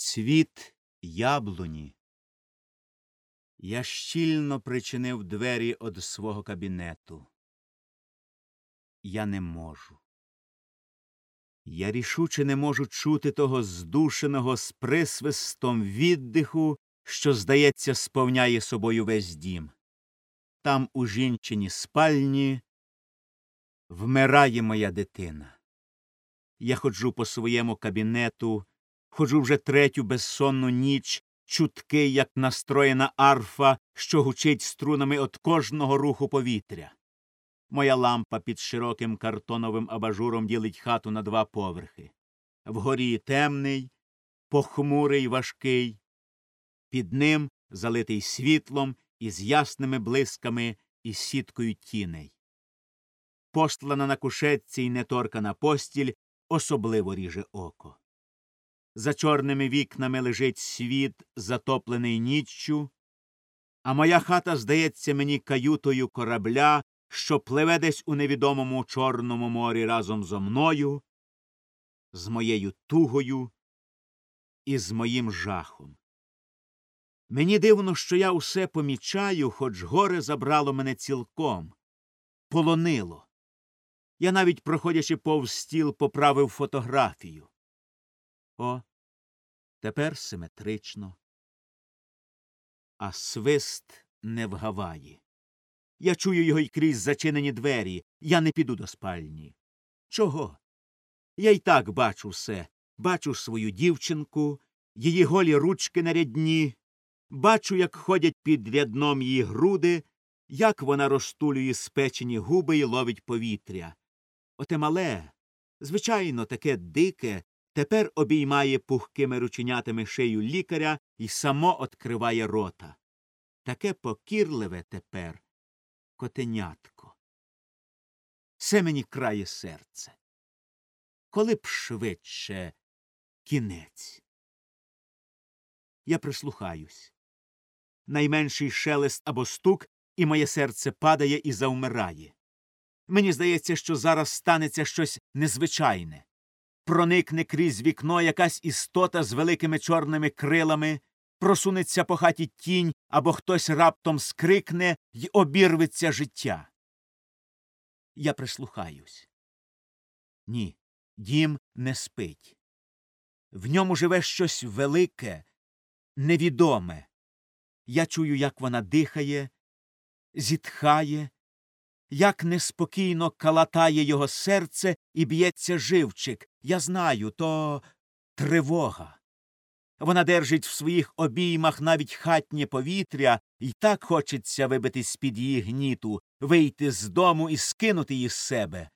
Цвіт яблуні. Я щільно причинив двері од свого кабінету. Я не можу. Я рішуче не можу чути того здушеного з присвистом віддиху, що, здається, сповняє собою весь дім. Там у жінчині спальні вмирає моя дитина. Я ходжу по своєму кабінету, ходжу вже третю безсонну ніч, чутки, як настроєна арфа, що гучить струнами от кожного руху повітря. Моя лампа під широким картоновим абажуром ділить хату на два поверхи. Вгорі темний, похмурий, важкий, під ним залитий світлом із ясними блисками і сіткою тіней. Постлана на кушетці й неторкана постіль особливо ріже око. За чорними вікнами лежить світ, затоплений ніччю, а моя хата здається мені каютою корабля, що пливе десь у невідомому Чорному морі разом зо мною, з моєю тугою і з моїм жахом. Мені дивно, що я усе помічаю, хоч горе забрало мене цілком, полонило. Я навіть, проходячи повз стіл, поправив фотографію. О, тепер симетрично. А свист не вгаває. Я чую його й крізь зачинені двері. Я не піду до спальні. Чого? Я й так бачу все. Бачу свою дівчинку, її голі ручки нарядні, бачу, як ходять під рядном її груди, як вона розтулює спечені губи і ловить повітря. Оте мале, звичайно, таке дике, тепер обіймає пухкими рученятами шию лікаря і само откриває рота. Таке покірливе тепер котенятко. Все мені крає серце. Коли б швидше кінець. Я прислухаюсь. Найменший шелест або стук, і моє серце падає і завмирає. Мені здається, що зараз станеться щось незвичайне. Проникне крізь вікно якась істота з великими чорними крилами, просунеться по хаті тінь або хтось раптом скрикне й обірветься життя. Я прислухаюсь. Ні, дім не спить. В ньому живе щось велике, невідоме. Я чую, як вона дихає, зітхає, як неспокійно калатає його серце і б'ється живчик. Я знаю, то тривога. Вона держить в своїх обіймах навіть хатнє повітря, і так хочеться вибити з під її гніту, вийти з дому і скинути її з себе.